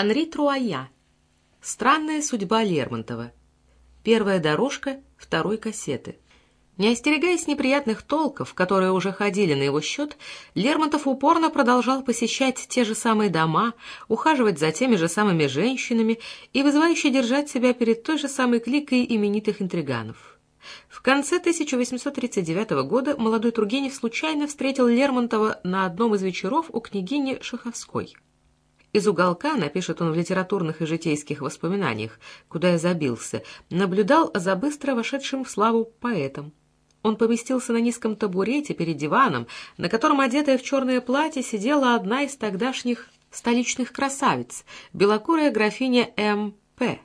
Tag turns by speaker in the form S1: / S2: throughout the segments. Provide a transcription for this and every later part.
S1: Анри Труая. Странная судьба Лермонтова. Первая дорожка второй кассеты. Не остерегаясь неприятных толков, которые уже ходили на его счет, Лермонтов упорно продолжал посещать те же самые дома, ухаживать за теми же самыми женщинами и вызывающе держать себя перед той же самой кликой именитых интриганов. В конце 1839 года молодой Тургенев случайно встретил Лермонтова на одном из вечеров у княгини Шаховской. Из уголка, напишет он в литературных и житейских воспоминаниях, куда я забился, наблюдал за быстро вошедшим в славу поэтом. Он поместился на низком табурете перед диваном, на котором, одетая в черное платье, сидела одна из тогдашних столичных красавиц, белокурая графиня М.П.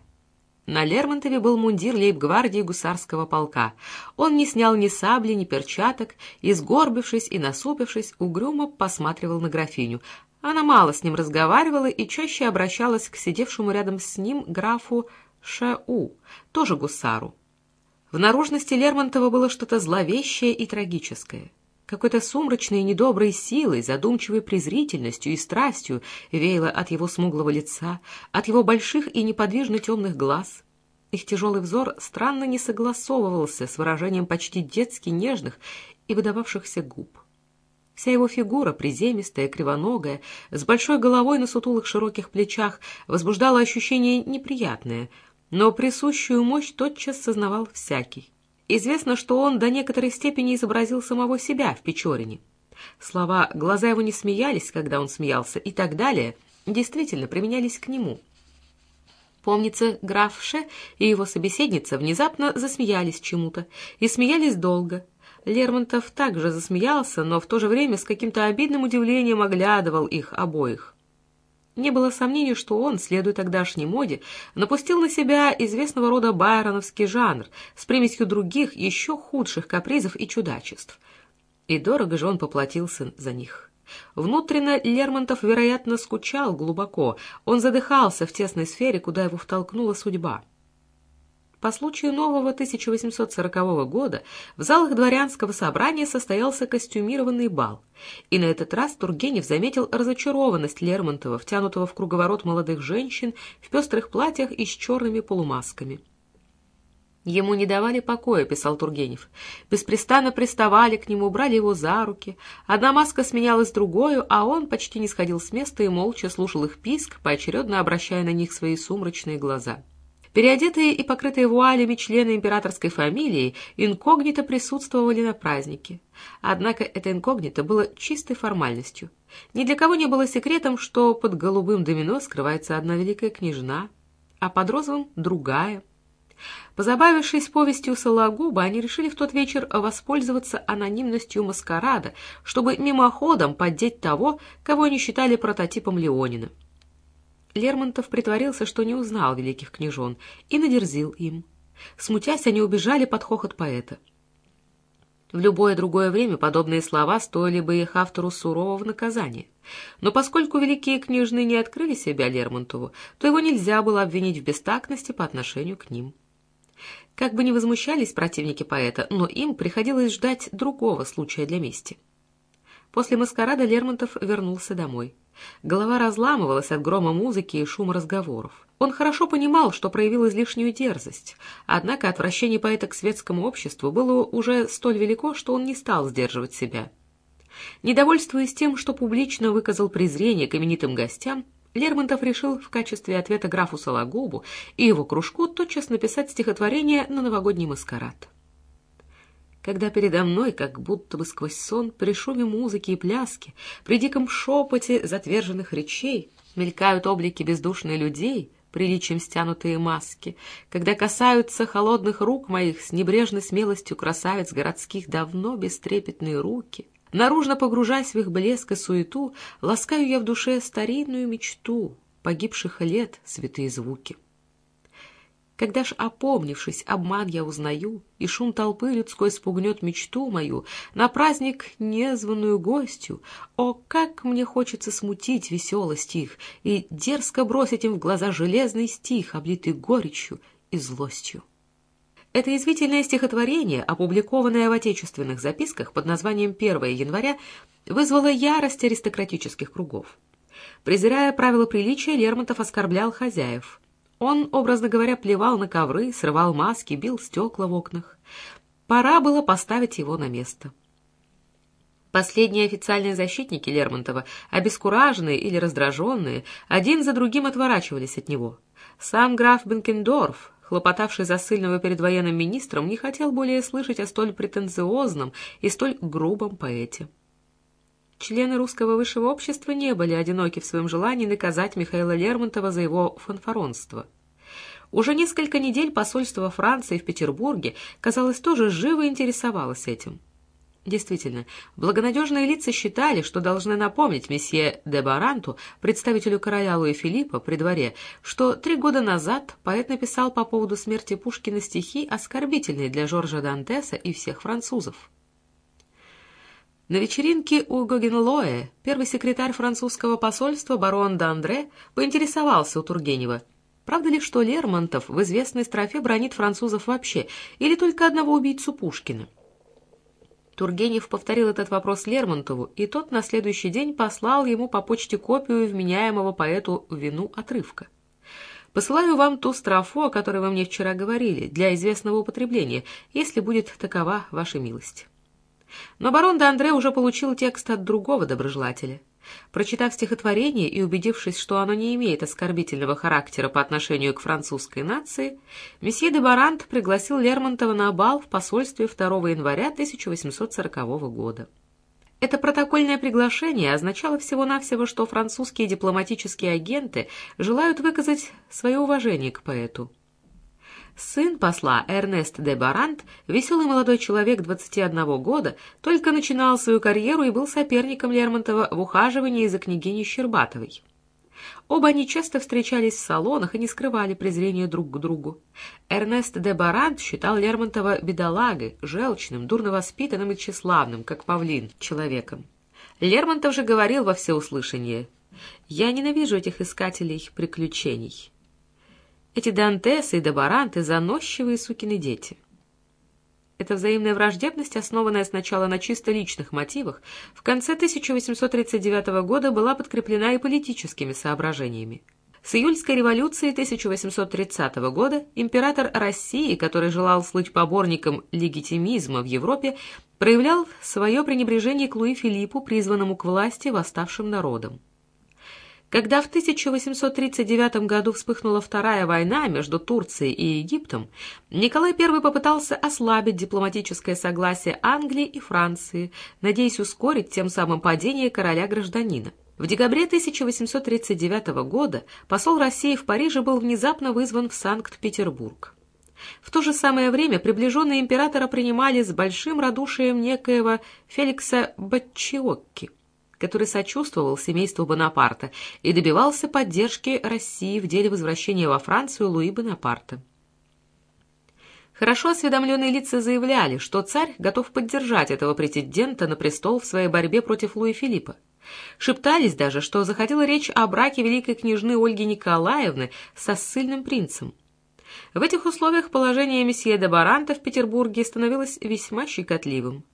S1: На Лермонтове был мундир лейб-гвардии гусарского полка. Он не снял ни сабли, ни перчаток, и, сгорбившись и насупившись, угрюмо посматривал на графиню, она мало с ним разговаривала и чаще обращалась к сидевшему рядом с ним графу Ш.У., тоже гусару. В наружности Лермонтова было что-то зловещее и трагическое. Какой-то сумрачной и недоброй силой, задумчивой презрительностью и страстью веяло от его смуглого лица, от его больших и неподвижно темных глаз. Их тяжелый взор странно не согласовывался с выражением почти детски нежных и выдававшихся губ. Вся его фигура, приземистая, кривоногая, с большой головой на сутулых широких плечах, возбуждала ощущение неприятное, но присущую мощь тотчас сознавал всякий. Известно, что он до некоторой степени изобразил самого себя в Печорине. Слова «глаза его не смеялись, когда он смеялся» и так далее действительно применялись к нему. Помнится, граф Ше и его собеседница внезапно засмеялись чему-то, и смеялись долго, Лермонтов также засмеялся, но в то же время с каким-то обидным удивлением оглядывал их обоих. Не было сомнений, что он, следуя тогдашней моде, напустил на себя известного рода байроновский жанр с примесью других, еще худших капризов и чудачеств. И дорого же он поплатился за них. Внутренно Лермонтов, вероятно, скучал глубоко, он задыхался в тесной сфере, куда его втолкнула судьба. По случаю нового 1840 года в залах дворянского собрания состоялся костюмированный бал, и на этот раз Тургенев заметил разочарованность Лермонтова, втянутого в круговорот молодых женщин в пестрых платьях и с черными полумасками. Ему не давали покоя, писал Тургенев. Беспрестанно приставали к нему, брали его за руки. Одна маска сменялась другой, а он почти не сходил с места и молча слушал их писк, поочередно обращая на них свои сумрачные глаза. Переодетые и покрытые вуалями члены императорской фамилии инкогнито присутствовали на празднике. Однако это инкогнито было чистой формальностью. Ни для кого не было секретом, что под голубым домино скрывается одна великая княжна, а под розовым — другая. Позабавившись повестью Сологуба, они решили в тот вечер воспользоваться анонимностью маскарада, чтобы мимоходом поддеть того, кого они считали прототипом Леонина. Лермонтов притворился, что не узнал великих княжон, и надерзил им. Смутясь, они убежали под хохот поэта. В любое другое время подобные слова стоили бы их автору сурового наказания. Но поскольку великие княжны не открыли себя Лермонтову, то его нельзя было обвинить в бестактности по отношению к ним. Как бы ни возмущались противники поэта, но им приходилось ждать другого случая для мести. После маскарада Лермонтов вернулся домой. Голова разламывалась от грома музыки и шума разговоров. Он хорошо понимал, что проявил излишнюю дерзость, однако отвращение поэта к светскому обществу было уже столь велико, что он не стал сдерживать себя. Недовольствуясь тем, что публично выказал презрение к именитым гостям, Лермонтов решил в качестве ответа графу Сологубу и его кружку тотчас написать стихотворение на новогодний маскарад когда передо мной, как будто бы сквозь сон, при шуме музыки и пляски, при диком шепоте затверженных речей, мелькают облики бездушных людей, приличием стянутые маски, когда касаются холодных рук моих с небрежной смелостью красавиц городских давно бестрепетные руки, наружно погружаясь в их блеск и суету, ласкаю я в душе старинную мечту погибших лет святые звуки. Когда ж, опомнившись, обман я узнаю, И шум толпы людской спугнет мечту мою, На праздник незваную гостью, О, как мне хочется смутить веселость их И дерзко бросить им в глаза железный стих, Облитый горечью и злостью. Это извительное стихотворение, опубликованное в отечественных записках под названием «1 января», вызвало ярость аристократических кругов. Презирая правила приличия, Лермонтов оскорблял хозяев. Он, образно говоря, плевал на ковры, срывал маски, бил стекла в окнах. Пора было поставить его на место. Последние официальные защитники Лермонтова, обескураженные или раздраженные, один за другим отворачивались от него. Сам граф Бенкендорф, хлопотавший за сыльного перед военным министром, не хотел более слышать о столь претенциозном и столь грубом поэте. Члены русского высшего общества не были одиноки в своем желании наказать Михаила Лермонтова за его фанфаронство. Уже несколько недель посольство Франции в Петербурге, казалось, тоже живо интересовалось этим. Действительно, благонадежные лица считали, что должны напомнить месье де Баранту, представителю короля Луи Филиппа при дворе, что три года назад поэт написал по поводу смерти Пушкина стихи, оскорбительные для Жоржа Дантеса и всех французов. На вечеринке у Гогенлоэ первый секретарь французского посольства барон Д'Андре поинтересовался у Тургенева, правда ли, что Лермонтов в известной строфе бронит французов вообще, или только одного убийцу Пушкина. Тургенев повторил этот вопрос Лермонтову, и тот на следующий день послал ему по почте копию вменяемого поэту вину отрывка. «Посылаю вам ту строфу, о которой вы мне вчера говорили, для известного употребления, если будет такова ваша милость». Но барон де Андре уже получил текст от другого доброжелателя — Прочитав стихотворение и убедившись, что оно не имеет оскорбительного характера по отношению к французской нации, месье де Барант пригласил Лермонтова на бал в посольстве 2 января 1840 года. Это протокольное приглашение означало всего-навсего, что французские дипломатические агенты желают выказать свое уважение к поэту. Сын посла Эрнест де Барант, веселый молодой человек 21 года, только начинал свою карьеру и был соперником Лермонтова в ухаживании за княгиней Щербатовой. Оба они часто встречались в салонах и не скрывали презрения друг к другу. Эрнест де Барант считал Лермонтова бедолагой, желчным, дурно воспитанным и тщеславным, как павлин, человеком. Лермонтов же говорил во всеуслышание «Я ненавижу этих искателей приключений». Эти Дантесы и Добаранты — заносчивые сукины дети. Эта взаимная враждебность, основанная сначала на чисто личных мотивах, в конце 1839 года была подкреплена и политическими соображениями. С июльской революции 1830 года император России, который желал слыть поборником легитимизма в Европе, проявлял свое пренебрежение к Луи Филиппу, призванному к власти восставшим народом. Когда в 1839 году вспыхнула Вторая война между Турцией и Египтом, Николай I попытался ослабить дипломатическое согласие Англии и Франции, надеясь ускорить тем самым падение короля-гражданина. В декабре 1839 года посол России в Париже был внезапно вызван в Санкт-Петербург. В то же самое время приближенные императора принимали с большим радушием некоего Феликса Бачиокки – который сочувствовал семейству Бонапарта и добивался поддержки России в деле возвращения во Францию Луи Бонапарта. Хорошо осведомленные лица заявляли, что царь готов поддержать этого претендента на престол в своей борьбе против Луи Филиппа. Шептались даже, что заходила речь о браке великой княжны Ольги Николаевны со ссыльным принцем. В этих условиях положение месье де Баранта в Петербурге становилось весьма щекотливым.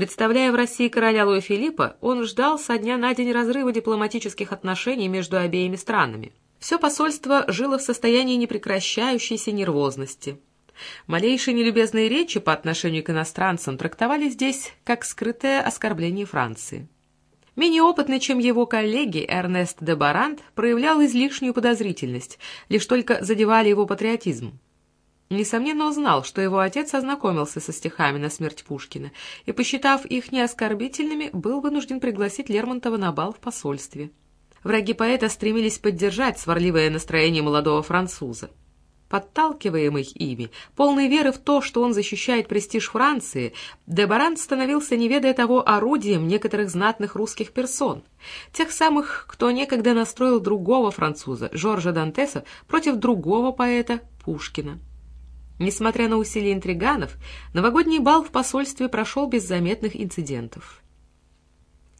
S1: Представляя в России короля Луи Филиппа, он ждал со дня на день разрыва дипломатических отношений между обеими странами. Все посольство жило в состоянии непрекращающейся нервозности. Малейшие нелюбезные речи по отношению к иностранцам трактовали здесь как скрытое оскорбление Франции. Менее опытный, чем его коллеги, Эрнест де Барант проявлял излишнюю подозрительность, лишь только задевали его патриотизм. Несомненно, узнал, что его отец ознакомился со стихами на смерть Пушкина и, посчитав их неоскорбительными, был вынужден пригласить Лермонтова на бал в посольстве. Враги поэта стремились поддержать сварливое настроение молодого француза. Подталкиваемый ими, полной веры в то, что он защищает престиж Франции, Дебарант становился, не ведая того, орудием некоторых знатных русских персон, тех самых, кто некогда настроил другого француза, Жоржа Дантеса, против другого поэта Пушкина. Несмотря на усилия интриганов, новогодний бал в посольстве прошел без заметных инцидентов.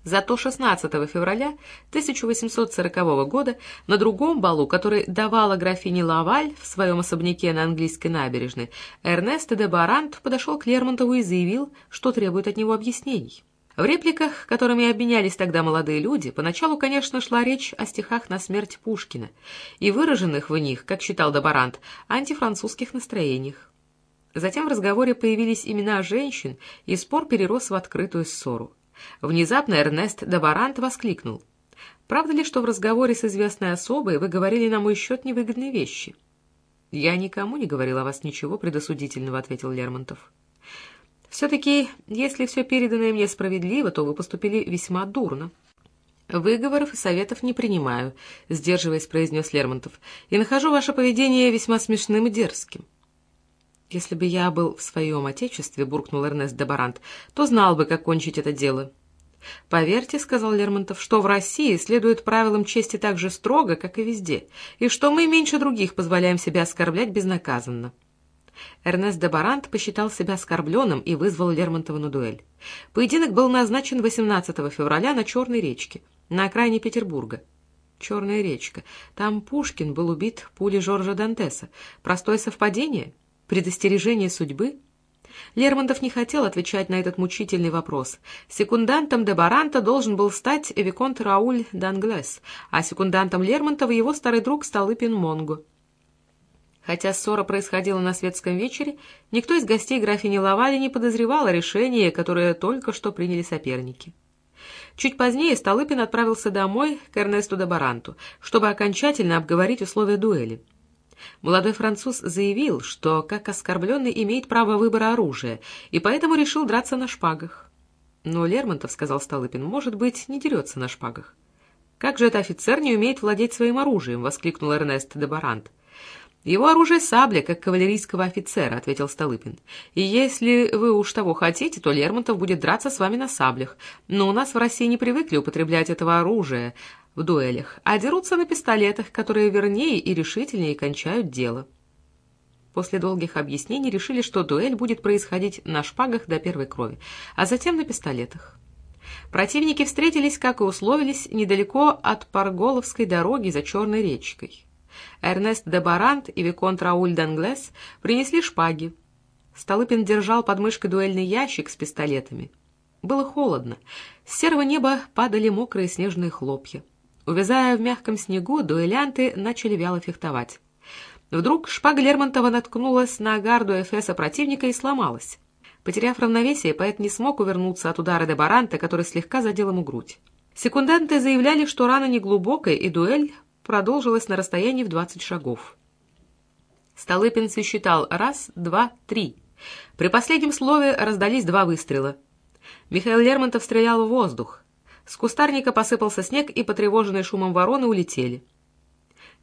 S1: Зато 16 февраля 1840 года на другом балу, который давала графине Лаваль в своем особняке на английской набережной, Эрнест де Барант подошел к Лермонтову и заявил, что требует от него объяснений. В репликах, которыми обменялись тогда молодые люди, поначалу, конечно, шла речь о стихах на смерть Пушкина и выраженных в них, как считал Добарант, антифранцузских настроениях. Затем в разговоре появились имена женщин, и спор перерос в открытую ссору. Внезапно Эрнест Добарант воскликнул. «Правда ли, что в разговоре с известной особой вы говорили на мой счет невыгодные вещи?» «Я никому не говорил о вас ничего предосудительного», — ответил Лермонтов. «Все-таки, если все переданное мне справедливо, то вы поступили весьма дурно». «Выговоров и советов не принимаю», — сдерживаясь, произнес Лермонтов, «и нахожу ваше поведение весьма смешным и дерзким». «Если бы я был в своем отечестве», — буркнул Эрнест де Барант, «то знал бы, как кончить это дело». «Поверьте», — сказал Лермонтов, — «что в России следует правилам чести так же строго, как и везде, и что мы меньше других позволяем себя оскорблять безнаказанно». Эрнест де Барант посчитал себя оскорбленным и вызвал Лермонтова на дуэль. Поединок был назначен 18 февраля на Черной речке, на окраине Петербурга. Черная речка. Там Пушкин был убит пулей Жоржа Дантеса. Простое совпадение? Предостережение судьбы? Лермонтов не хотел отвечать на этот мучительный вопрос. Секундантом де Баранта должен был стать Виконт Рауль Данглес, а секундантом Лермонтова его старый друг Столыпин Монго. Хотя ссора происходила на светском вечере, никто из гостей графини Лавали не подозревал о решении, которое только что приняли соперники. Чуть позднее Столыпин отправился домой к Эрнесту де Баранту, чтобы окончательно обговорить условия дуэли. Молодой француз заявил, что как оскорбленный имеет право выбора оружия, и поэтому решил драться на шпагах. Но Лермонтов, сказал Столыпин, может быть, не дерется на шпагах. «Как же этот офицер не умеет владеть своим оружием?» — воскликнул Эрнест де Барант. «Его оружие сабля, как кавалерийского офицера», — ответил Столыпин. «И если вы уж того хотите, то Лермонтов будет драться с вами на саблях. Но у нас в России не привыкли употреблять этого оружия в дуэлях, а дерутся на пистолетах, которые вернее и решительнее кончают дело». После долгих объяснений решили, что дуэль будет происходить на шпагах до первой крови, а затем на пистолетах. Противники встретились, как и условились, недалеко от Парголовской дороги за Черной речкой. Эрнест де Барант и Виконт Рауль Данглес принесли шпаги. Столыпин держал под мышкой дуэльный ящик с пистолетами. Было холодно. С серого неба падали мокрые снежные хлопья. Увязая в мягком снегу, дуэлянты начали вяло фехтовать. Вдруг шпага Лермонтова наткнулась на гарду Эфеса противника и сломалась. Потеряв равновесие, поэт не смог увернуться от удара де Баранта, который слегка задел ему грудь. Секунданты заявляли, что рана неглубокая, и дуэль продолжилась на расстоянии в двадцать шагов. Столыпин сосчитал раз, два, три. При последнем слове раздались два выстрела. Михаил Лермонтов стрелял в воздух. С кустарника посыпался снег, и потревоженные шумом вороны улетели.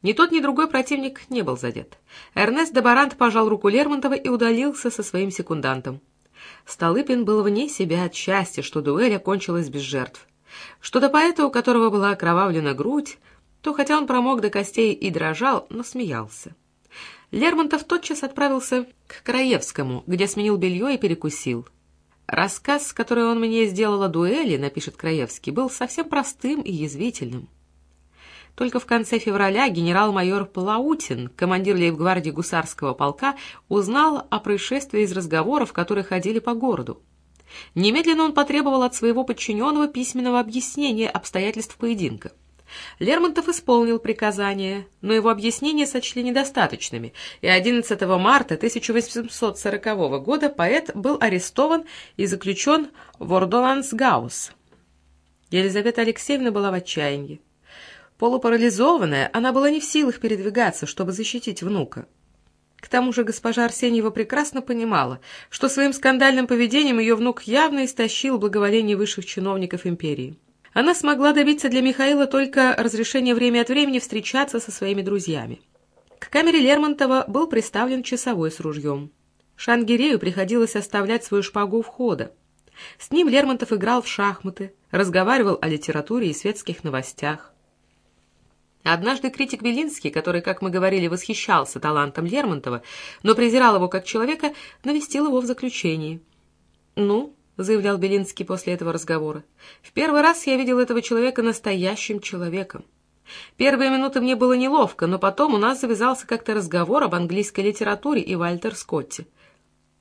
S1: Ни тот, ни другой противник не был задет. Эрнест де Барант пожал руку Лермонтова и удалился со своим секундантом. Столыпин был вне себя от счастья, что дуэль окончилась без жертв. Что до поэта, у которого была окровавлена грудь, то, хотя он промок до костей и дрожал, но смеялся. Лермонтов тотчас отправился к Краевскому, где сменил белье и перекусил. Рассказ, который он мне сделал о дуэли, напишет Краевский, был совсем простым и язвительным. Только в конце февраля генерал-майор Плаутин, командир лейб-гвардии гусарского полка, узнал о происшествии из разговоров, которые ходили по городу. Немедленно он потребовал от своего подчиненного письменного объяснения обстоятельств поединка. Лермонтов исполнил приказание, но его объяснения сочли недостаточными, и 11 марта 1840 года поэт был арестован и заключен в Ордолансгаус. Елизавета Алексеевна была в отчаянии. Полупарализованная, она была не в силах передвигаться, чтобы защитить внука. К тому же госпожа Арсеньева прекрасно понимала, что своим скандальным поведением ее внук явно истощил благоволение высших чиновников империи. Она смогла добиться для Михаила только разрешения время от времени встречаться со своими друзьями. К камере Лермонтова был приставлен часовой с ружьем. Шангирею приходилось оставлять свою шпагу у входа. С ним Лермонтов играл в шахматы, разговаривал о литературе и светских новостях. Однажды критик Белинский, который, как мы говорили, восхищался талантом Лермонтова, но презирал его как человека, навестил его в заключении. «Ну, — заявлял Белинский после этого разговора. «В первый раз я видел этого человека настоящим человеком. Первые минуты мне было неловко, но потом у нас завязался как-то разговор об английской литературе и Вальтер Скотте.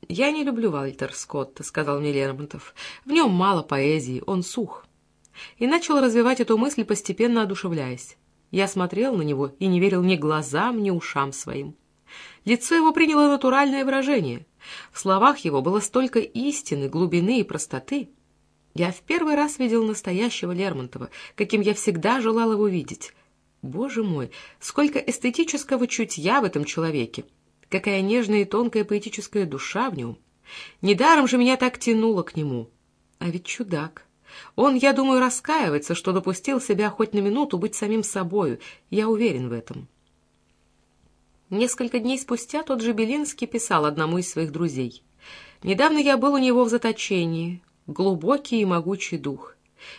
S1: «Я не люблю Вальтер Скотта», — сказал мне Лермонтов. «В нем мало поэзии, он сух». И начал развивать эту мысль, постепенно одушевляясь. Я смотрел на него и не верил ни глазам, ни ушам своим. Лицо его приняло натуральное выражение. В словах его было столько истины, глубины и простоты. Я в первый раз видел настоящего Лермонтова, каким я всегда желал его видеть. Боже мой, сколько эстетического чутья в этом человеке! Какая нежная и тонкая поэтическая душа в нем! Недаром же меня так тянуло к нему. А ведь чудак. Он, я думаю, раскаивается, что допустил себя хоть на минуту быть самим собою. Я уверен в этом. Несколько дней спустя тот же Белинский писал одному из своих друзей. «Недавно я был у него в заточении. Глубокий и могучий дух.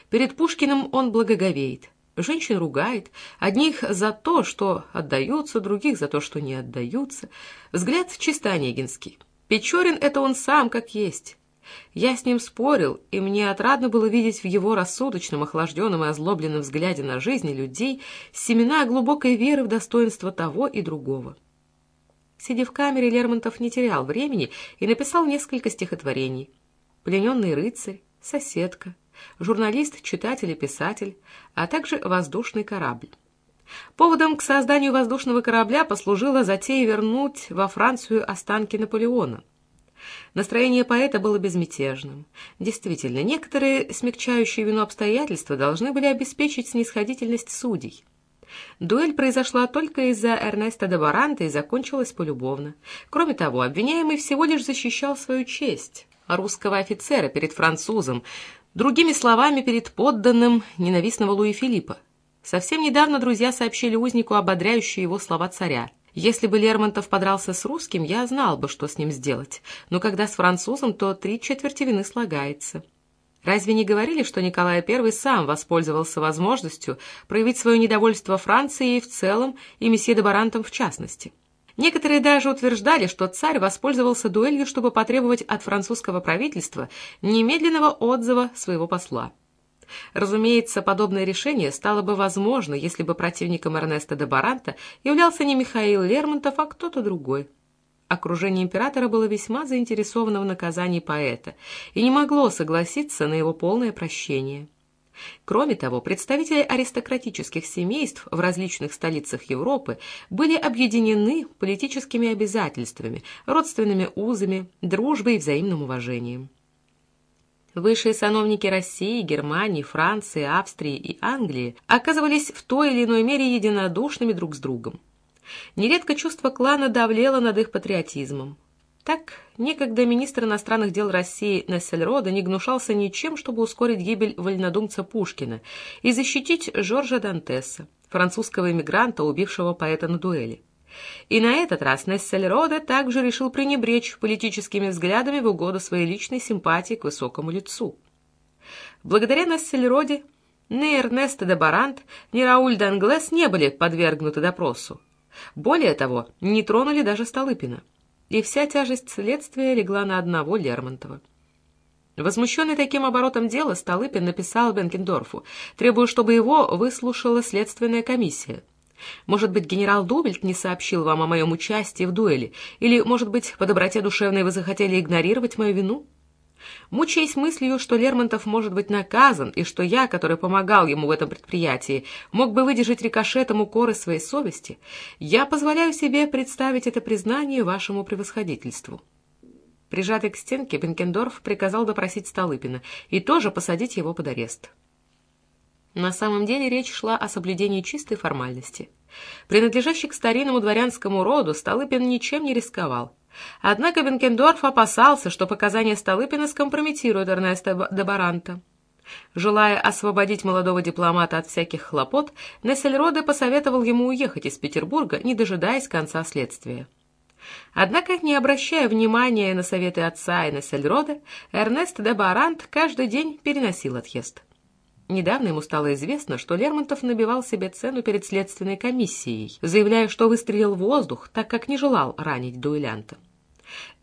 S1: Перед Пушкиным он благоговеет. Женщин ругает, одних за то, что отдаются, других за то, что не отдаются. Взгляд чисто онегинский. Печорин — это он сам, как есть. Я с ним спорил, и мне отрадно было видеть в его рассудочном, охлажденном и озлобленном взгляде на жизнь людей семена глубокой веры в достоинство того и другого. Сидя в камере, Лермонтов не терял времени и написал несколько стихотворений. «Плененный рыцарь», «Соседка», «Журналист, читатель и писатель», а также «Воздушный корабль». Поводом к созданию воздушного корабля послужила затея вернуть во Францию останки Наполеона – Настроение поэта было безмятежным. Действительно, некоторые смягчающие вину обстоятельства должны были обеспечить снисходительность судей. Дуэль произошла только из-за Эрнеста де Баранта и закончилась полюбовно. Кроме того, обвиняемый всего лишь защищал свою честь, русского офицера перед французом, другими словами, перед подданным ненавистного Луи Филиппа. Совсем недавно друзья сообщили узнику ободряющие его слова царя. Если бы Лермонтов подрался с русским, я знал бы, что с ним сделать. Но когда с французом, то три четверти вины слагается. Разве не говорили, что Николай I сам воспользовался возможностью проявить свое недовольство Францией в целом и месье де Барантом в частности? Некоторые даже утверждали, что царь воспользовался дуэлью, чтобы потребовать от французского правительства немедленного отзыва своего посла. Разумеется, подобное решение стало бы возможно, если бы противником Эрнеста де Баранта являлся не Михаил Лермонтов, а кто-то другой. Окружение императора было весьма заинтересовано в наказании поэта и не могло согласиться на его полное прощение. Кроме того, представители аристократических семейств в различных столицах Европы были объединены политическими обязательствами, родственными узами, дружбой и взаимным уважением. Высшие сановники России, Германии, Франции, Австрии и Англии оказывались в той или иной мере единодушными друг с другом. Нередко чувство клана давлело над их патриотизмом. Так, некогда министр иностранных дел России Нессельрода не гнушался ничем, чтобы ускорить гибель вольнодумца Пушкина и защитить Жоржа Дантеса, французского эмигранта, убившего поэта на дуэли. И на этот раз Нессельроде также решил пренебречь политическими взглядами в угоду своей личной симпатии к высокому лицу. Благодаря Нессельроде ни Эрнесто де Барант, ни Рауль Данглес не были подвергнуты допросу. Более того, не тронули даже Столыпина. И вся тяжесть следствия легла на одного Лермонтова. Возмущенный таким оборотом дела, Столыпин написал Бенкендорфу, требуя, чтобы его выслушала следственная комиссия. Может быть, генерал Дубельт не сообщил вам о моем участии в дуэли? Или, может быть, по доброте душевной вы захотели игнорировать мою вину? Мучаясь мыслью, что Лермонтов может быть наказан, и что я, который помогал ему в этом предприятии, мог бы выдержать рикошетом укоры своей совести, я позволяю себе представить это признание вашему превосходительству». Прижатый к стенке, Бенкендорф приказал допросить Столыпина и тоже посадить его под арест. На самом деле речь шла о соблюдении чистой формальности. Принадлежащий к старинному дворянскому роду, Столыпин ничем не рисковал. Однако Бенкендорф опасался, что показания Столыпина скомпрометируют Эрнеста де Баранта. Желая освободить молодого дипломата от всяких хлопот, Нессельроде посоветовал ему уехать из Петербурга, не дожидаясь конца следствия. Однако, не обращая внимания на советы отца и Нессельроде, Эрнест де Барант каждый день переносил отъезд. Недавно ему стало известно, что Лермонтов набивал себе цену перед следственной комиссией, заявляя, что выстрелил в воздух, так как не желал ранить дуэлянта.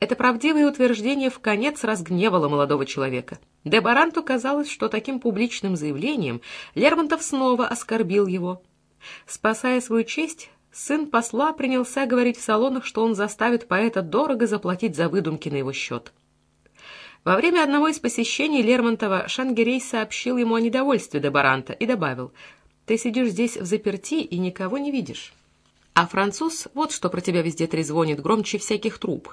S1: Это правдивое утверждение в конец разгневало молодого человека. Де Баранту казалось, что таким публичным заявлением Лермонтов снова оскорбил его. Спасая свою честь, сын посла принялся говорить в салонах, что он заставит поэта дорого заплатить за выдумки на его счет. Во время одного из посещений Лермонтова Шангирей сообщил ему о недовольстве Дебаранта и добавил, «Ты сидишь здесь в заперти и никого не видишь. А француз вот что про тебя везде трезвонит громче всяких труб».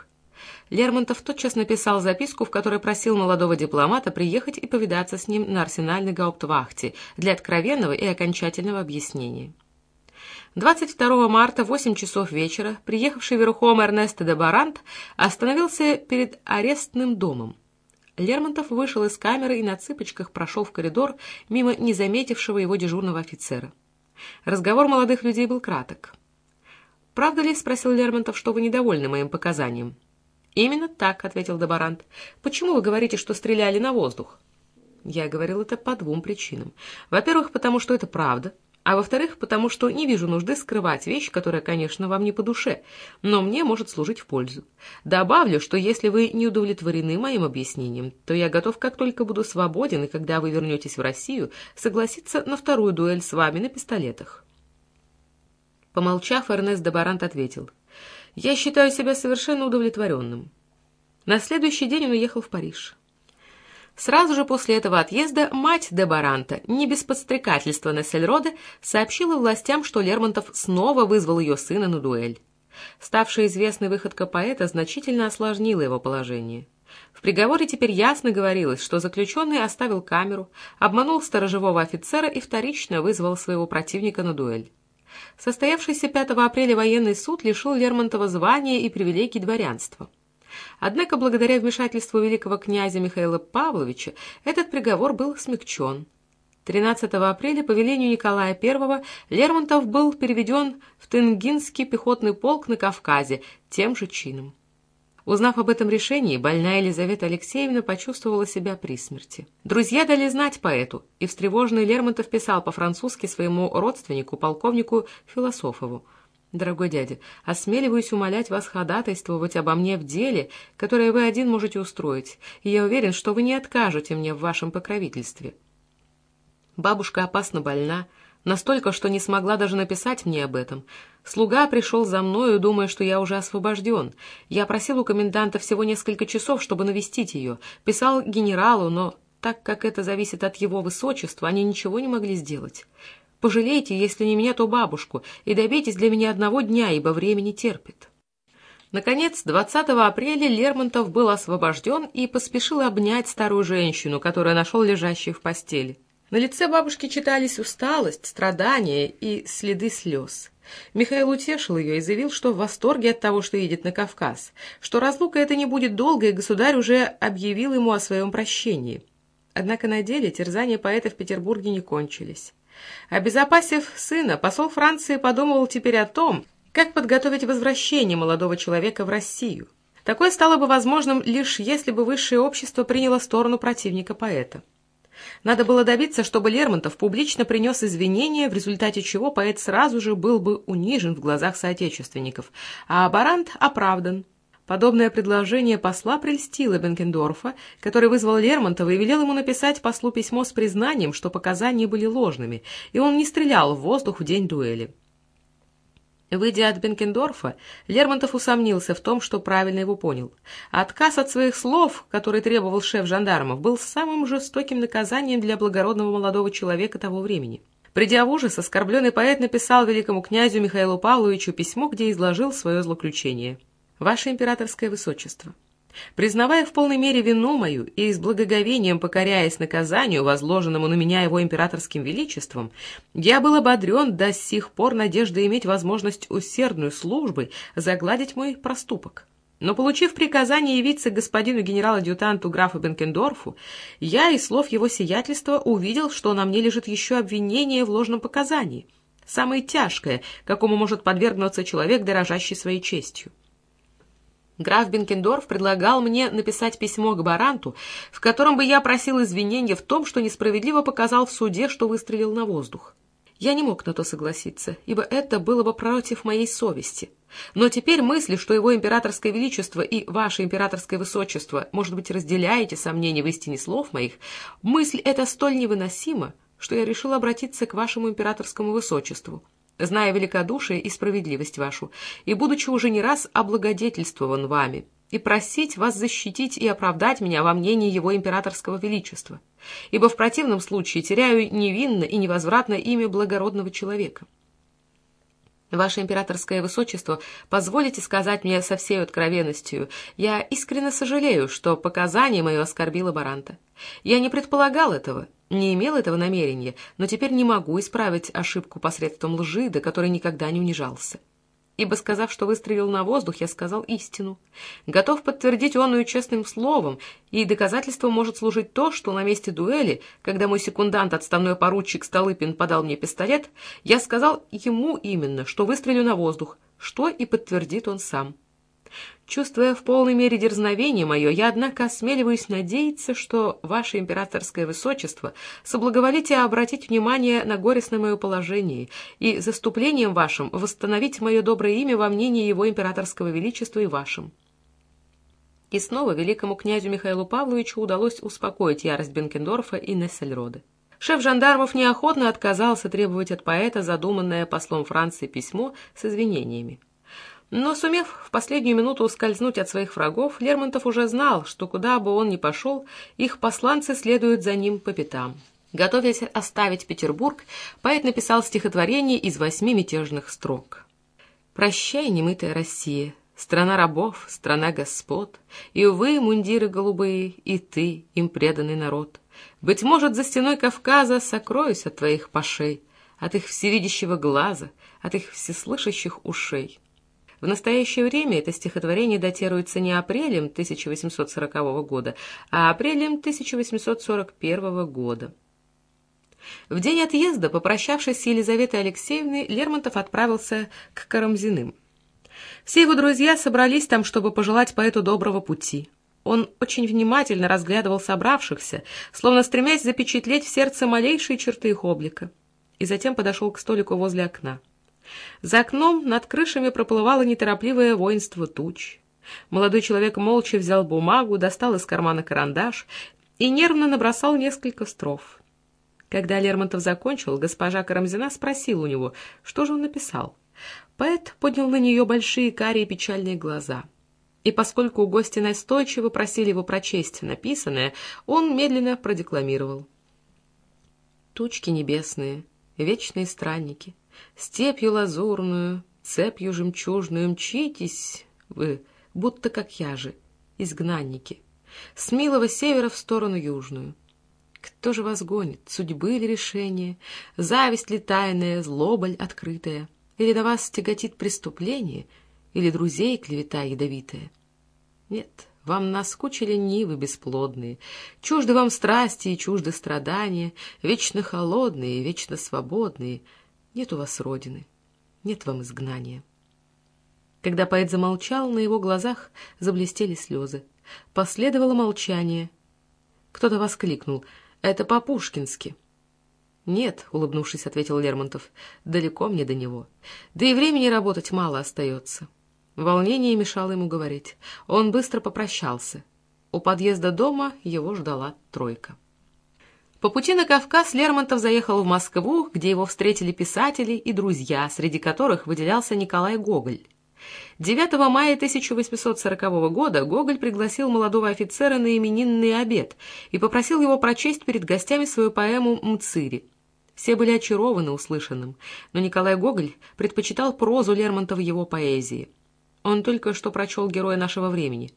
S1: Лермонтов тотчас написал записку, в которой просил молодого дипломата приехать и повидаться с ним на арсенальной гауптвахте для откровенного и окончательного объяснения. 22 марта в 8 часов вечера приехавший верхом Эрнесто де Барант остановился перед арестным домом. Лермонтов вышел из камеры и на цыпочках прошел в коридор мимо незаметившего его дежурного офицера. Разговор молодых людей был краток. «Правда ли, — спросил Лермонтов, — что вы недовольны моим показанием?» «Именно так», — ответил Добарант. «Почему вы говорите, что стреляли на воздух?» Я говорил это по двум причинам. Во-первых, потому что это правда, а во-вторых, потому что не вижу нужды скрывать вещь, которая, конечно, вам не по душе, но мне может служить в пользу. Добавлю, что если вы не удовлетворены моим объяснением, то я готов, как только буду свободен, и когда вы вернетесь в Россию, согласиться на вторую дуэль с вами на пистолетах. Помолчав, Эрнест Дебарант ответил, «Я считаю себя совершенно удовлетворенным». На следующий день он уехал в Париж. Сразу же после этого отъезда мать де Баранта, не без подстрекательства Нессельроде, сообщила властям, что Лермонтов снова вызвал ее сына на дуэль. Ставшая известной выходка поэта значительно осложнила его положение. В приговоре теперь ясно говорилось, что заключенный оставил камеру, обманул сторожевого офицера и вторично вызвал своего противника на дуэль. Состоявшийся 5 апреля военный суд лишил Лермонтова звания и привилегий дворянства. Однако, благодаря вмешательству великого князя Михаила Павловича, этот приговор был смягчен. 13 апреля по велению Николая I Лермонтов был переведен в Тенгинский пехотный полк на Кавказе тем же чином. Узнав об этом решении, больная Елизавета Алексеевна почувствовала себя при смерти. Друзья дали знать поэту, и встревоженный Лермонтов писал по-французски своему родственнику, полковнику Философову. Дорогой дядя, осмеливаюсь умолять вас ходатайствовать обо мне в деле, которое вы один можете устроить, и я уверен, что вы не откажете мне в вашем покровительстве. Бабушка опасно больна, настолько, что не смогла даже написать мне об этом. Слуга пришел за мною, думая, что я уже освобожден. Я просил у коменданта всего несколько часов, чтобы навестить ее. Писал генералу, но так как это зависит от его высочества, они ничего не могли сделать. Пожалейте, если не меня, то бабушку, и добейтесь для меня одного дня, ибо время не терпит». Наконец, 20 апреля Лермонтов был освобожден и поспешил обнять старую женщину, которую нашел лежащей в постели. На лице бабушки читались усталость, страдания и следы слез. Михаил утешил ее и заявил, что в восторге от того, что едет на Кавказ, что разлука эта не будет долгой, и государь уже объявил ему о своем прощении. Однако на деле терзания поэта в Петербурге не кончились. Обезопасив сына, посол Франции подумывал теперь о том, как подготовить возвращение молодого человека в Россию. Такое стало бы возможным лишь если бы высшее общество приняло сторону противника поэта. Надо было добиться, чтобы Лермонтов публично принес извинения, в результате чего поэт сразу же был бы унижен в глазах соотечественников, а Абарант оправдан. Подобное предложение посла прельстило Бенкендорфа, который вызвал Лермонтова и велел ему написать послу письмо с признанием, что показания были ложными, и он не стрелял в воздух в день дуэли. Выйдя от Бенкендорфа, Лермонтов усомнился в том, что правильно его понял. Отказ от своих слов, который требовал шеф жандармов, был самым жестоким наказанием для благородного молодого человека того времени. Придя в ужас, оскорбленный поэт написал великому князю Михаилу Павловичу письмо, где изложил свое злоключение. Ваше императорское высочество, признавая в полной мере вину мою и с благоговением покоряясь наказанию, возложенному на меня его императорским величеством, я был ободрен до сих пор надеждой иметь возможность усердную службой загладить мой проступок. Но, получив приказание явиться господину генерал-адъютанту графу Бенкендорфу, я из слов его сиятельства увидел, что на мне лежит еще обвинение в ложном показании, самое тяжкое, какому может подвергнуться человек, дорожащий своей честью. Граф Бенкендорф предлагал мне написать письмо к Баранту, в котором бы я просил извинения в том, что несправедливо показал в суде, что выстрелил на воздух. Я не мог на то согласиться, ибо это было бы против моей совести. Но теперь мысли, что его императорское величество и ваше императорское высочество, может быть, разделяете сомнения в истине слов моих, мысль эта столь невыносима, что я решил обратиться к вашему императорскому высочеству, зная великодушие и справедливость вашу, и будучи уже не раз облагодетельствован вами, и просить вас защитить и оправдать меня во мнении его императорского величества, ибо в противном случае теряю невинно и невозвратно имя благородного человека. Ваше императорское высочество, позволите сказать мне со всей откровенностью, я искренне сожалею, что показание мое оскорбило Баранта. Я не предполагал этого, не имел этого намерения, но теперь не могу исправить ошибку посредством лжи, до которой никогда не унижался ибо, сказав, что выстрелил на воздух, я сказал истину. Готов подтвердить онную честным словом, и доказательством может служить то, что на месте дуэли, когда мой секундант, отставной поручик Столыпин, подал мне пистолет, я сказал ему именно, что выстрелю на воздух, что и подтвердит он сам. Чувствуя в полной мере дерзновение мое, я, однако, осмеливаюсь надеяться, что ваше императорское высочество соблаговолите обратить внимание на горестное мое положение и заступлением вашим восстановить мое доброе имя во мнении его императорского величества и вашим. И снова великому князю Михаилу Павловичу удалось успокоить ярость Бенкендорфа и Нессельрода. Шеф жандармов неохотно отказался требовать от поэта задуманное послом Франции письмо с извинениями. Но, сумев в последнюю минуту ускользнуть от своих врагов, Лермонтов уже знал, что куда бы он ни пошел, их посланцы следуют за ним по пятам. Готовясь оставить Петербург, поэт написал стихотворение из восьми мятежных строк. «Прощай, немытая Россия, страна рабов, страна господ, и вы, мундиры голубые, и ты, им преданный народ. Быть может, за стеной Кавказа сокроюсь от твоих пашей, от их всевидящего глаза, от их всеслышащих ушей». В настоящее время это стихотворение датируется не апрелем 1840 года, а апрелем 1841 года. В день отъезда, попрощавшись с Елизаветой Алексеевной, Лермонтов отправился к Карамзиным. Все его друзья собрались там, чтобы пожелать поэту доброго пути. Он очень внимательно разглядывал собравшихся, словно стремясь запечатлеть в сердце малейшие черты их облика, и затем подошел к столику возле окна. За окном над крышами проплывало неторопливое воинство туч. Молодой человек молча взял бумагу, достал из кармана карандаш и нервно набросал несколько строф. Когда Лермонтов закончил, госпожа Карамзина спросила у него, что же он написал. Поэт поднял на нее большие карие печальные глаза. И поскольку гости настойчиво просили его прочесть написанное, он медленно продекламировал. «Тучки небесные, вечные странники, Степью лазурную, цепью жемчужную мчитесь вы, будто как я же, изгнанники, с милого севера в сторону южную. Кто же вас гонит, судьбы или решение, зависть ли тайная, злоболь открытая, или на вас тяготит преступление, или друзей клевета ядовитая? Нет, вам наскучили нивы бесплодные, чужды вам страсти и чужды страдания, вечно холодные, вечно свободные — нет у вас родины, нет вам изгнания. Когда поэт замолчал, на его глазах заблестели слезы. Последовало молчание. Кто-то воскликнул. «Это по-пушкински». «Нет», — улыбнувшись, ответил Лермонтов, — «далеко мне до него. Да и времени работать мало остается». Волнение мешало ему говорить. Он быстро попрощался. У подъезда дома его ждала тройка. По пути на Кавказ Лермонтов заехал в Москву, где его встретили писатели и друзья, среди которых выделялся Николай Гоголь. 9 мая 1840 года Гоголь пригласил молодого офицера на именинный обед и попросил его прочесть перед гостями свою поэму «Мцири». Все были очарованы услышанным, но Николай Гоголь предпочитал прозу Лермонтова его поэзии. Он только что прочел «Героя нашего времени».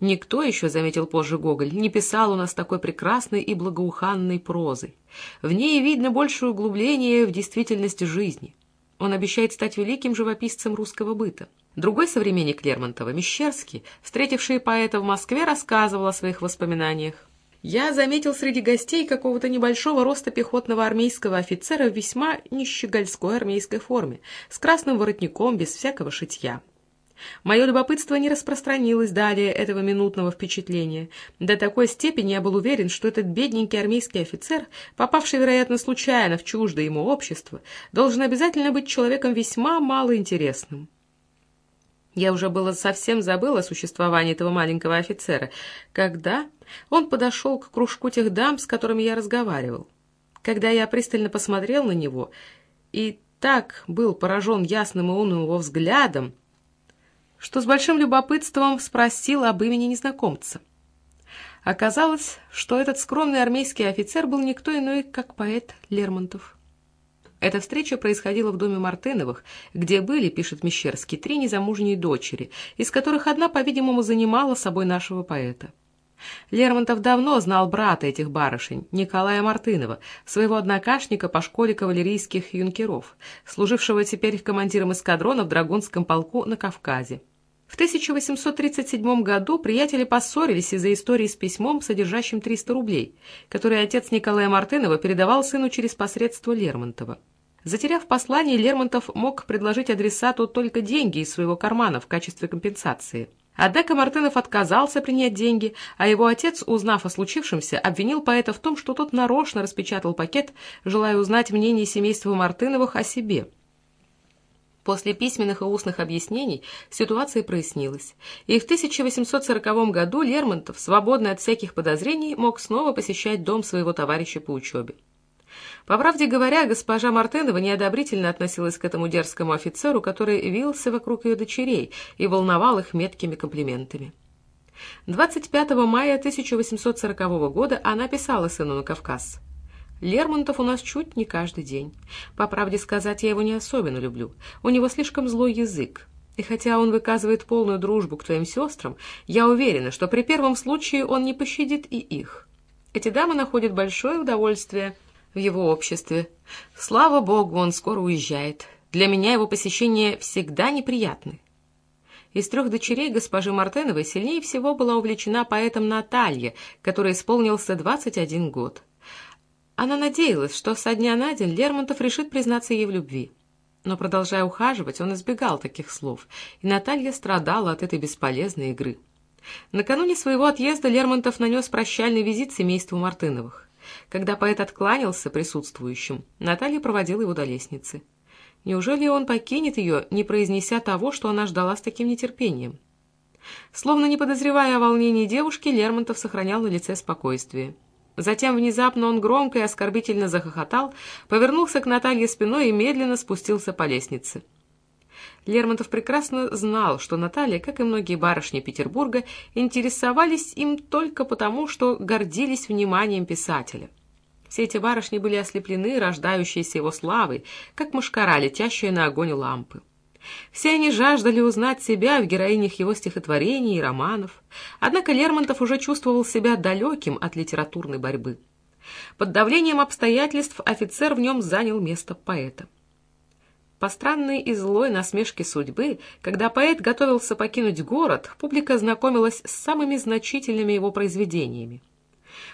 S1: Никто еще, заметил позже Гоголь, не писал у нас такой прекрасной и благоуханной прозы. В ней видно большее углубление в действительность жизни. Он обещает стать великим живописцем русского быта. Другой современник Лермонтова, Мещерский, встретивший поэта в Москве, рассказывал о своих воспоминаниях. «Я заметил среди гостей какого-то небольшого роста пехотного армейского офицера в весьма нищегольской армейской форме, с красным воротником, без всякого шитья. Мое любопытство не распространилось далее этого минутного впечатления. До такой степени я был уверен, что этот бедненький армейский офицер, попавший, вероятно, случайно в чуждое ему общество, должен обязательно быть человеком весьма малоинтересным. Я уже было совсем забыл о существовании этого маленького офицера, когда он подошел к кружку тех дам, с которыми я разговаривал. Когда я пристально посмотрел на него и так был поражен ясным и умным его взглядом, что с большим любопытством спросил об имени незнакомца. Оказалось, что этот скромный армейский офицер был никто иной, как поэт Лермонтов. Эта встреча происходила в доме Мартыновых, где были, пишет Мещерский, три незамужние дочери, из которых одна, по-видимому, занимала собой нашего поэта. Лермонтов давно знал брата этих барышень, Николая Мартынова, своего однокашника по школе кавалерийских юнкеров, служившего теперь командиром эскадрона в Драгунском полку на Кавказе. В 1837 году приятели поссорились из-за истории с письмом, содержащим 300 рублей, который отец Николая Мартынова передавал сыну через посредство Лермонтова. Затеряв послание, Лермонтов мог предложить адресату только деньги из своего кармана в качестве компенсации. Однако Мартынов отказался принять деньги, а его отец, узнав о случившемся, обвинил поэта в том, что тот нарочно распечатал пакет, желая узнать мнение семейства Мартыновых о себе. После письменных и устных объяснений ситуация прояснилась, и в 1840 году Лермонтов, свободный от всяких подозрений, мог снова посещать дом своего товарища по учебе. По правде говоря, госпожа Мартынова неодобрительно относилась к этому дерзкому офицеру, который вился вокруг ее дочерей и волновал их меткими комплиментами. 25 мая 1840 года она писала сыну на Кавказ. «Лермонтов у нас чуть не каждый день. По правде сказать, я его не особенно люблю. У него слишком злой язык. И хотя он выказывает полную дружбу к твоим сестрам, я уверена, что при первом случае он не пощадит и их. Эти дамы находят большое удовольствие в его обществе. Слава богу, он скоро уезжает. Для меня его посещения всегда неприятны. Из трех дочерей госпожи Мартеновой сильнее всего была увлечена поэтом Наталья, которой исполнился 21 год. Она надеялась, что со дня на день Лермонтов решит признаться ей в любви. Но, продолжая ухаживать, он избегал таких слов, и Наталья страдала от этой бесполезной игры. Накануне своего отъезда Лермонтов нанес прощальный визит семейству Мартыновых. Когда поэт откланялся присутствующим, Наталья проводила его до лестницы. Неужели он покинет ее, не произнеся того, что она ждала с таким нетерпением? Словно не подозревая о волнении девушки, Лермонтов сохранял на лице спокойствие. Затем внезапно он громко и оскорбительно захохотал, повернулся к Наталье спиной и медленно спустился по лестнице. Лермонтов прекрасно знал, что Наталья, как и многие барышни Петербурга, интересовались им только потому, что гордились вниманием писателя. Все эти барышни были ослеплены рождающейся его славой, как мушкара, летящая на огонь лампы. Все они жаждали узнать себя в героинях его стихотворений и романов, однако Лермонтов уже чувствовал себя далеким от литературной борьбы. Под давлением обстоятельств офицер в нем занял место поэта. По странной и злой насмешке судьбы, когда поэт готовился покинуть город, публика знакомилась с самыми значительными его произведениями.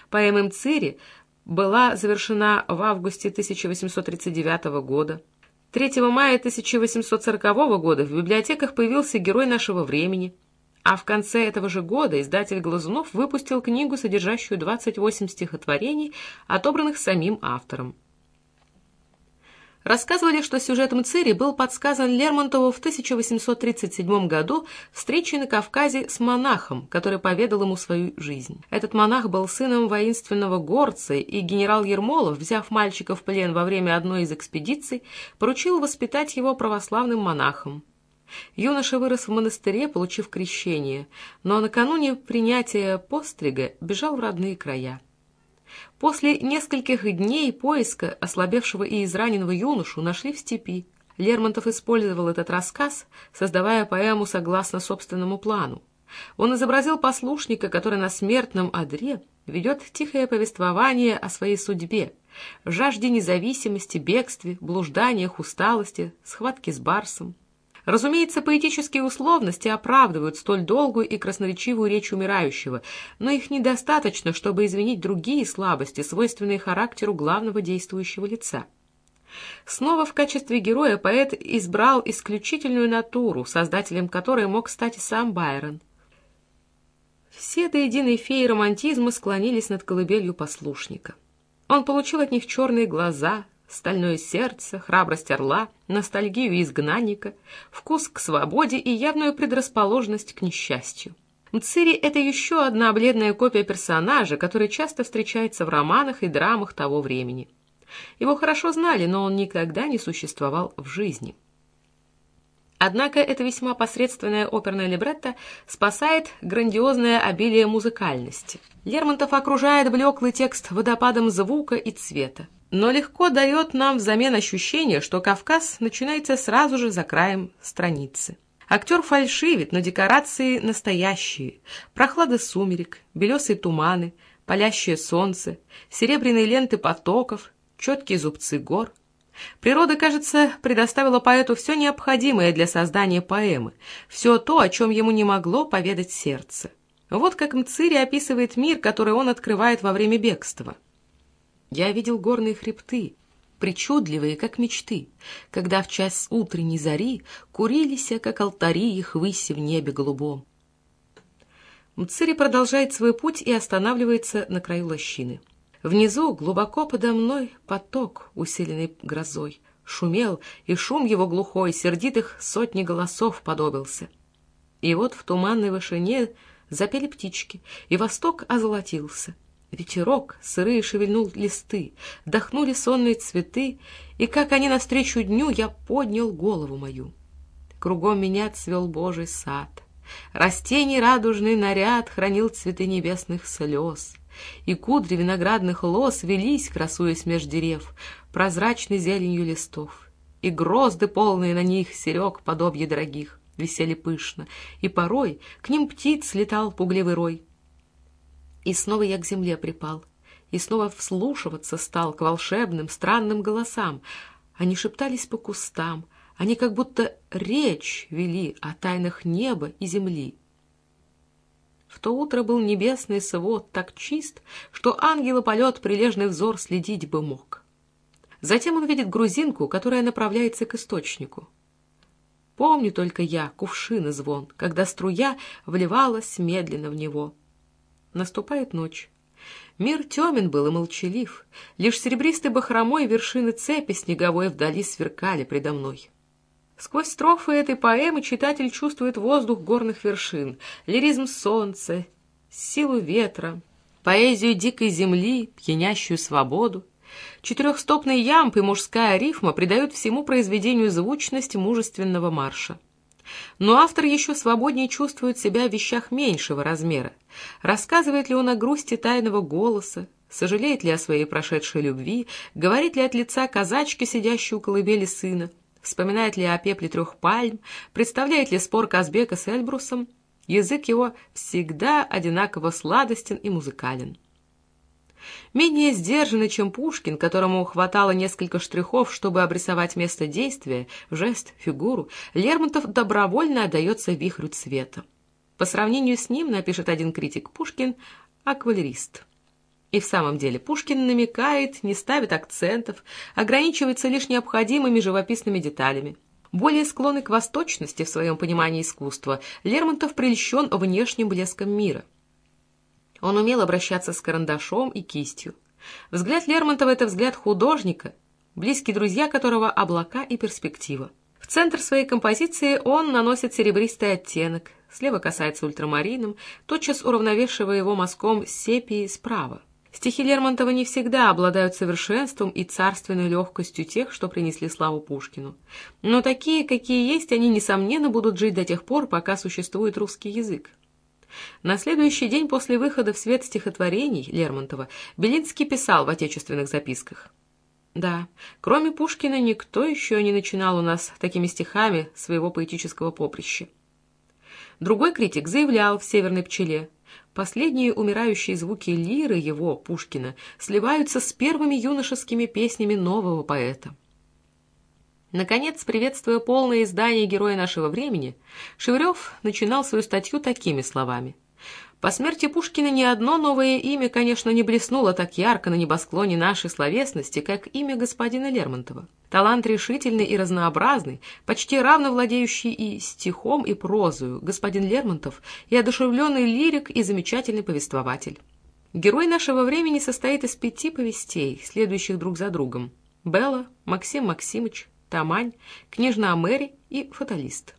S1: Поэма «Мцири» была завершена в августе 1839 года. 3 мая 1840 года в библиотеках появился герой нашего времени, а в конце этого же года издатель Глазунов выпустил книгу, содержащую 28 стихотворений, отобранных самим автором. Рассказывали, что сюжет Мцири был подсказан Лермонтову в 1837 году встречей на Кавказе с монахом, который поведал ему свою жизнь. Этот монах был сыном воинственного горца, и генерал Ермолов, взяв мальчика в плен во время одной из экспедиций, поручил воспитать его православным монахом. Юноша вырос в монастыре, получив крещение, но накануне принятия пострига бежал в родные края. После нескольких дней поиска ослабевшего и израненного юношу нашли в степи. Лермонтов использовал этот рассказ, создавая поэму согласно собственному плану. Он изобразил послушника, который на смертном одре ведет тихое повествование о своей судьбе, жажде независимости, бегстве, блужданиях, усталости, схватке с барсом. Разумеется, поэтические условности оправдывают столь долгую и красноречивую речь умирающего, но их недостаточно, чтобы извинить другие слабости, свойственные характеру главного действующего лица. Снова в качестве героя поэт избрал исключительную натуру, создателем которой мог стать сам Байрон. Все до единой феи романтизма склонились над колыбелью послушника. Он получил от них черные глаза, стальное сердце, храбрость орла, ностальгию изгнанника, вкус к свободе и явную предрасположенность к несчастью. Мцири — это еще одна бледная копия персонажа, который часто встречается в романах и драмах того времени. Его хорошо знали, но он никогда не существовал в жизни. Однако это весьма посредственное оперное либретто спасает грандиозное обилие музыкальности. Лермонтов окружает блеклый текст водопадом звука и цвета, но легко дает нам взамен ощущение, что Кавказ начинается сразу же за краем страницы. Актер фальшивит, но декорации настоящие. Прохлада сумерек, белесые туманы, палящее солнце, серебряные ленты потоков, четкие зубцы гор — Природа, кажется, предоставила поэту все необходимое для создания поэмы, все то, о чем ему не могло поведать сердце. Вот как Мцири описывает мир, который он открывает во время бегства. «Я видел горные хребты, причудливые, как мечты, когда в час утренней зари курились, как алтари их выси в небе голубом». Мцири продолжает свой путь и останавливается на краю лощины. Внизу, глубоко подо мной, поток, усиленный грозой, шумел, и шум его глухой, сердитых сотни голосов подобился. И вот в туманной вышине запели птички, и восток озолотился. Ветерок сырые шевельнул листы, вдохнули сонные цветы, и как они навстречу дню, я поднял голову мою. Кругом меня цвел Божий сад. Растений радужный наряд хранил цветы небесных слез — и кудри виноградных лос велись, красуясь меж дерев, прозрачной зеленью листов, и грозды, полные на них серег подобья дорогих, висели пышно, и порой к ним птиц летал пугливый рой. И снова я к земле припал, и снова вслушиваться стал к волшебным, странным голосам. Они шептались по кустам, они как будто речь вели о тайнах неба и земли. В то утро был небесный свод так чист, что ангела полет прилежный взор следить бы мог. Затем он видит грузинку, которая направляется к источнику. Помню только я кувшины звон, когда струя вливалась медленно в него. Наступает ночь. Мир темен был и молчалив, лишь серебристой бахромой вершины цепи снеговой вдали сверкали предо мной. Сквозь строфы этой поэмы читатель чувствует воздух горных вершин, лиризм солнца, силу ветра, поэзию дикой земли, пьянящую свободу. Четырехстопный ямб и мужская рифма придают всему произведению звучность мужественного марша. Но автор еще свободнее чувствует себя в вещах меньшего размера. Рассказывает ли он о грусти тайного голоса, сожалеет ли о своей прошедшей любви, говорит ли от лица казачки, сидящей у колыбели сына, вспоминает ли о пепле трех пальм, представляет ли спор Казбека с Эльбрусом, язык его всегда одинаково сладостен и музыкален. Менее сдержанный, чем Пушкин, которому хватало несколько штрихов, чтобы обрисовать место действия, жест, фигуру, Лермонтов добровольно отдается вихрю цвета. По сравнению с ним, напишет один критик, Пушкин – аквалерист. И в самом деле Пушкин намекает, не ставит акцентов, ограничивается лишь необходимыми живописными деталями. Более склонный к восточности в своем понимании искусства, Лермонтов прельщен внешним блеском мира. Он умел обращаться с карандашом и кистью. Взгляд Лермонтова — это взгляд художника, близкие друзья которого — облака и перспектива. В центр своей композиции он наносит серебристый оттенок, слева касается ультрамарином, тотчас уравновешивая его мазком сепии справа. Стихи Лермонтова не всегда обладают совершенством и царственной легкостью тех, что принесли славу Пушкину. Но такие, какие есть, они, несомненно, будут жить до тех пор, пока существует русский язык. На следующий день после выхода в свет стихотворений Лермонтова Белинский писал в отечественных записках. Да, кроме Пушкина никто еще не начинал у нас такими стихами своего поэтического поприща. Другой критик заявлял в «Северной пчеле», Последние умирающие звуки лиры его, Пушкина, сливаются с первыми юношескими песнями нового поэта. Наконец, приветствуя полное издание «Героя нашего времени», Шеврев начинал свою статью такими словами. По смерти Пушкина ни одно новое имя, конечно, не блеснуло так ярко на небосклоне нашей словесности, как имя господина Лермонтова. Талант решительный и разнообразный, почти равно владеющий и стихом, и прозою, господин Лермонтов, и одушевленный лирик, и замечательный повествователь. Герой нашего времени состоит из пяти повестей, следующих друг за другом. Белла, Максим Максимыч, Тамань, Княжна Мэри и Фаталист.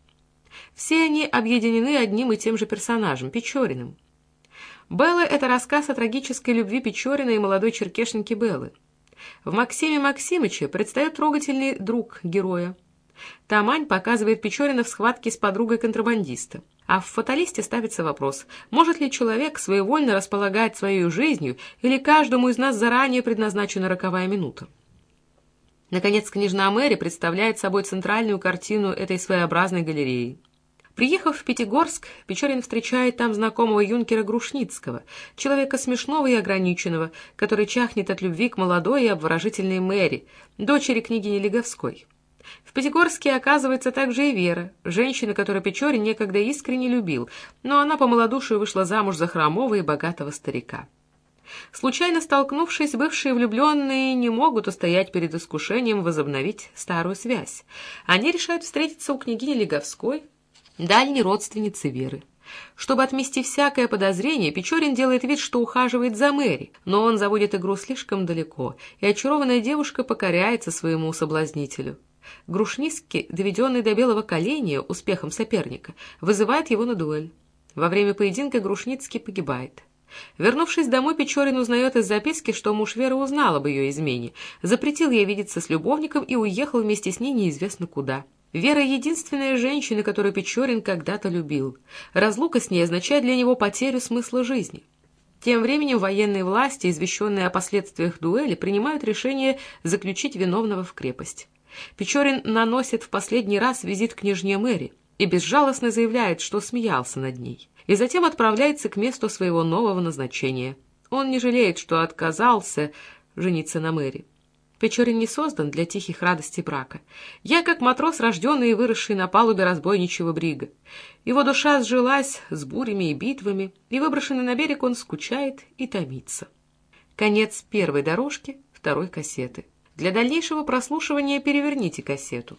S1: Все они объединены одним и тем же персонажем – Печориным. Белла – это рассказ о трагической любви Печорина и молодой черкешенки Беллы. В Максиме Максимыче предстает трогательный друг героя. Тамань показывает Печорина в схватке с подругой контрабандиста. А в «Фаталисте» ставится вопрос, может ли человек своевольно располагать своей жизнью, или каждому из нас заранее предназначена роковая минута. Наконец, княжна Мэри представляет собой центральную картину этой своеобразной галереи. Приехав в Пятигорск, Печорин встречает там знакомого юнкера Грушницкого, человека смешного и ограниченного, который чахнет от любви к молодой и обворожительной Мэри, дочери княгини Леговской. В Пятигорске оказывается также и Вера, женщина, которую Печорин некогда искренне любил, но она по малодушию вышла замуж за хромого и богатого старика. Случайно столкнувшись, бывшие влюбленные не могут устоять перед искушением возобновить старую связь. Они решают встретиться у княгини Леговской, дальней родственницы Веры. Чтобы отмести всякое подозрение, Печорин делает вид, что ухаживает за Мэри, но он заводит игру слишком далеко, и очарованная девушка покоряется своему соблазнителю. Грушницкий, доведенный до белого коленя успехом соперника, вызывает его на дуэль. Во время поединка Грушницкий погибает. Вернувшись домой, Печорин узнает из записки, что муж Веры узнал об ее измене, запретил ей видеться с любовником и уехал вместе с ней неизвестно куда. Вера — единственная женщина, которую Печорин когда-то любил. Разлука с ней означает для него потерю смысла жизни. Тем временем военные власти, извещенные о последствиях дуэли, принимают решение заключить виновного в крепость. Печорин наносит в последний раз визит княжне Мэри и безжалостно заявляет, что смеялся над ней, и затем отправляется к месту своего нового назначения. Он не жалеет, что отказался жениться на Мэри. Печорин не создан для тихих радостей брака. Я как матрос, рожденный и выросший на палубе разбойничьего брига. Его душа сжилась с бурями и битвами, и выброшенный на берег он скучает и томится. Конец первой дорожки второй кассеты. Для дальнейшего прослушивания переверните кассету.